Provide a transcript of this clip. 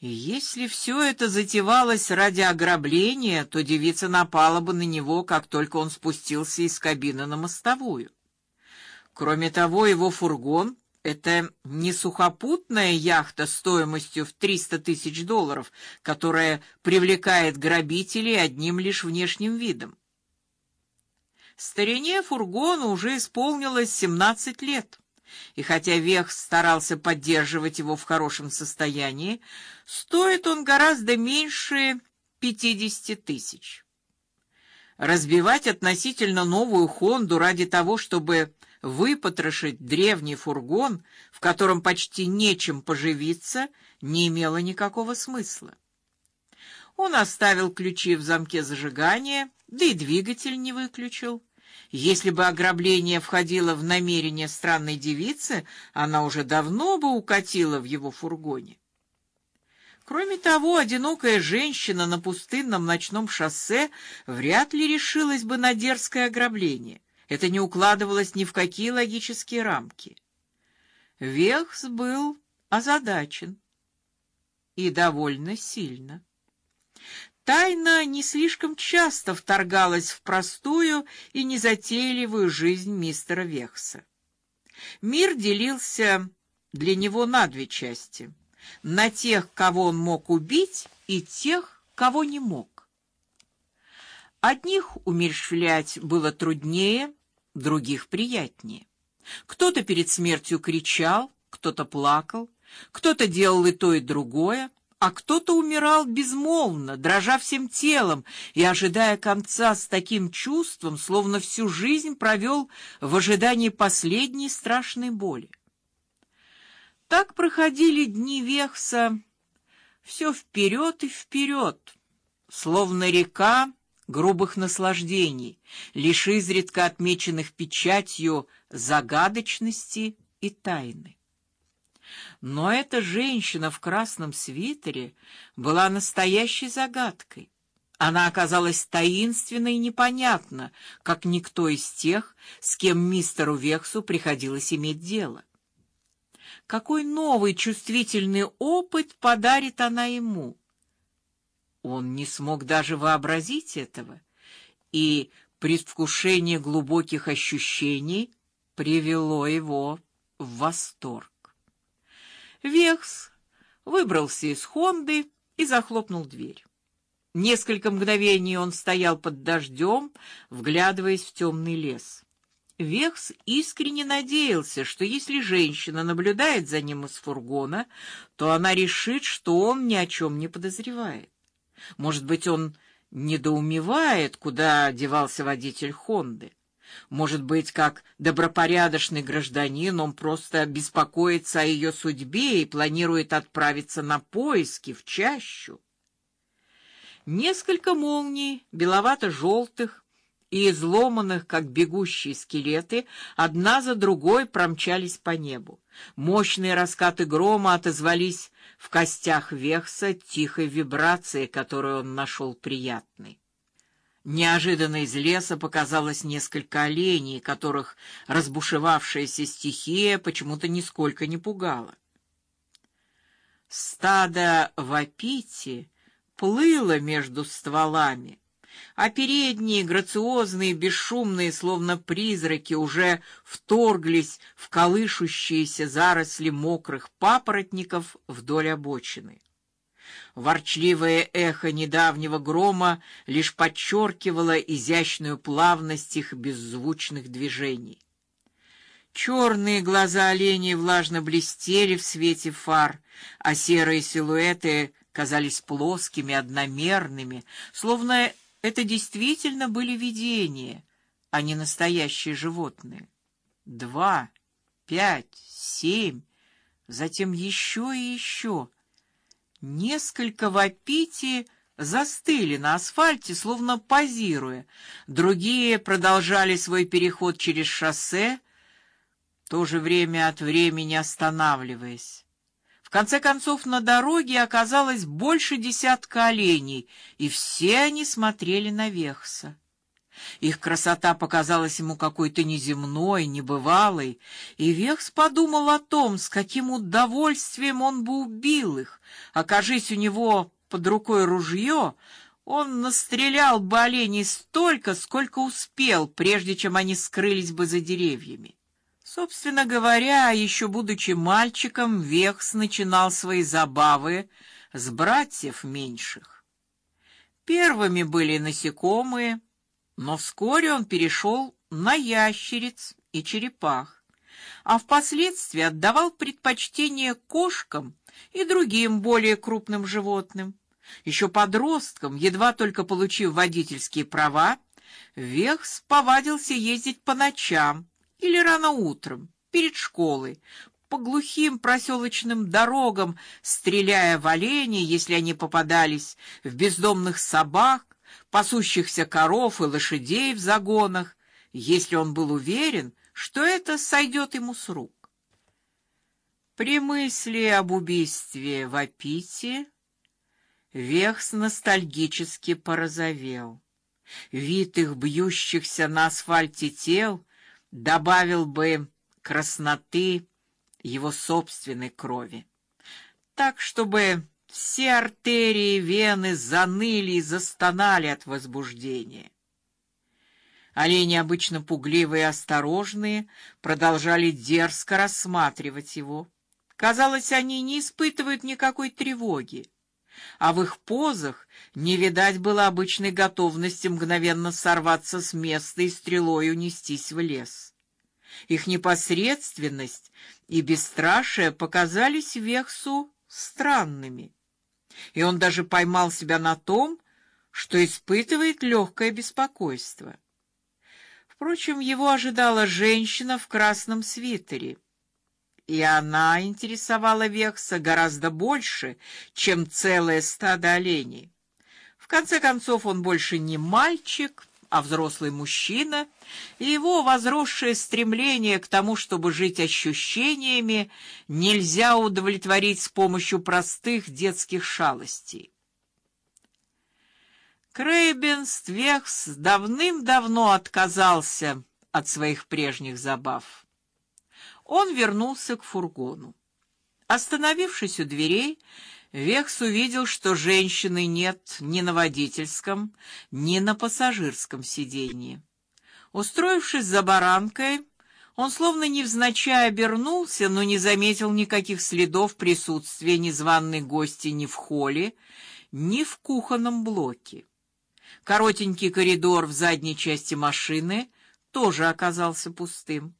И если все это затевалось ради ограбления, то девица напала бы на него, как только он спустился из кабины на мостовую. Кроме того, его фургон это не сухопутная яхта стоимостью в триста тысяч долларов, которая привлекает грабителей одним лишь внешним видом. Старине фургону уже исполнилось семнадцать лет, и хотя Вех старался поддерживать его в хорошем состоянии, стоит он гораздо меньше пятидесяти тысяч. Разбивать относительно новую Хонду ради того, чтобы выпотрошить древний фургон, в котором почти нечем поживиться, не имело никакого смысла. Он оставил ключи в замке зажигания, да и двигатель не выключил. Если бы ограбление входило в намерение странной девицы, она уже давно бы укатила в его фургоне. Кроме того, одинокая женщина на пустынном ночном шоссе вряд ли решилась бы на дерзкое ограбление. Это не укладывалось ни в какие логические рамки. Вехс был озадачен и довольно сильно. Тайна не слишком часто вторгалась в простую и незатейливую жизнь мистера Вехса. Мир делился для него на две части: на тех, кого он мог убить, и тех, кого не мог. Одних умерщвлять было труднее, других приятнее. Кто-то перед смертью кричал, кто-то плакал, кто-то делал и то, и другое, а кто-то умирал безмолвно, дрожа всем телом и ожидая конца с таким чувством, словно всю жизнь провел в ожидании последней страшной боли. Так проходили дни Вехса, все вперед и вперед, словно река грубых наслаждений, лишь изредка отмеченных печатью загадочности и тайны. Но эта женщина в красном свитере была настоящей загадкой. Она оказалась таинственной и непонятна, как никто из тех, с кем мистеру Вексу приходилось иметь дело. Какой новый чувствительный опыт подарит она ему? Он не смог даже вообразить этого, и предвкушение глубоких ощущений привело его в восторг. Векс выбрался из Хонды и захлопнул дверь. Несколько мгновений он стоял под дождем, вглядываясь в темный лес. Векс искренне надеялся, что если женщина наблюдает за ним из фургона, то она решит, что он ни о чем не подозревает. Может быть, он недоумевает, куда девался водитель Хонды. Может быть, как добропорядочный гражданин, он просто беспокоится о ее судьбе и планирует отправиться на поиски в чащу. Несколько молний, беловато-желтых и изломанных, как бегущие скелеты, одна за другой промчались по небу. Мощные раскаты грома отозвались в костях Вехса тихой вибрацией, которую он нашел приятной. Неожиданно из леса показалось несколько оленей, которых разбушевавшаяся стихия почему-то нисколько не пугала. Стадо вапити плыло между стволами, а передние, грациозные, бесшумные, словно призраки, уже вторглись в колышущиеся заросли мокрых папоротников вдоль обочины. Ворчливое эхо недавнего грома лишь подчеркивало изящную плавность их беззвучных движений. Черные глаза оленей влажно блестели в свете фар, а серые силуэты казались плоскими, одномерными, словно это действительно были видения, а не настоящие животные. Два, пять, семь, затем еще и еще. Несколько вапити застыли на асфальте, словно позируя. Другие продолжали свой переход через шоссе, тоже время от времени останавливаясь. В конце концов на дороге оказалось больше десятка оленей, и все они смотрели на Вехса. Их красота показалась ему какой-то неземной, небывалой, и Вехс подумал о том, с каким удовольствием он бы убил их. Окажись у него под рукой ружье, он настрелял бы оленей столько, сколько успел, прежде чем они скрылись бы за деревьями. Собственно говоря, еще будучи мальчиком, Вехс начинал свои забавы с братьев меньших. Первыми были насекомые, но вскоре он перешел на ящериц и черепах, а впоследствии отдавал предпочтение кошкам и другим более крупным животным. Еще подростком, едва только получив водительские права, Вехс повадился ездить по ночам или рано утром перед школой по глухим проселочным дорогам, стреляя в оленей, если они попадались, в бездомных собак, пасущихся коров и лошадей в загонах, если он был уверен, что это сойдет ему с рук. При мысли об убийстве в Апите Вехс ностальгически порозовел. Вид их бьющихся на асфальте тел добавил бы красноты его собственной крови, так чтобы все артерии и вены заныли и застонали от возбуждения. Олени, обычно пугливые и осторожные, продолжали дерзко рассматривать его. Казалось, они не испытывают никакой тревоги, а в их позах не видать было обычной готовности мгновенно сорваться с места и стрелой унестись в лес. Их непосредственность и бесстрашие показались Вехсу странными и он даже поймал себя на том, что испытывает легкое беспокойство. Впрочем, его ожидала женщина в красном свитере, и она интересовала Векса гораздо больше, чем целое стадо оленей. В конце концов, он больше не мальчик, а взрослый мужчина, и его возросшее стремление к тому, чтобы жить ощущениями, нельзя удовлетворить с помощью простых детских шалостей. Крейбенствехс давным-давно отказался от своих прежних забав. Он вернулся к фургону. Остановившись у дверей, Векс увидел, что женщины нет ни на водительском, ни на пассажирском сиденье. Устроившись за баранкой, он словно невзначай обернулся, но не заметил никаких следов присутствия незваной гости ни в холле, ни в кухонном блоке. Коротенький коридор в задней части машины тоже оказался пустым.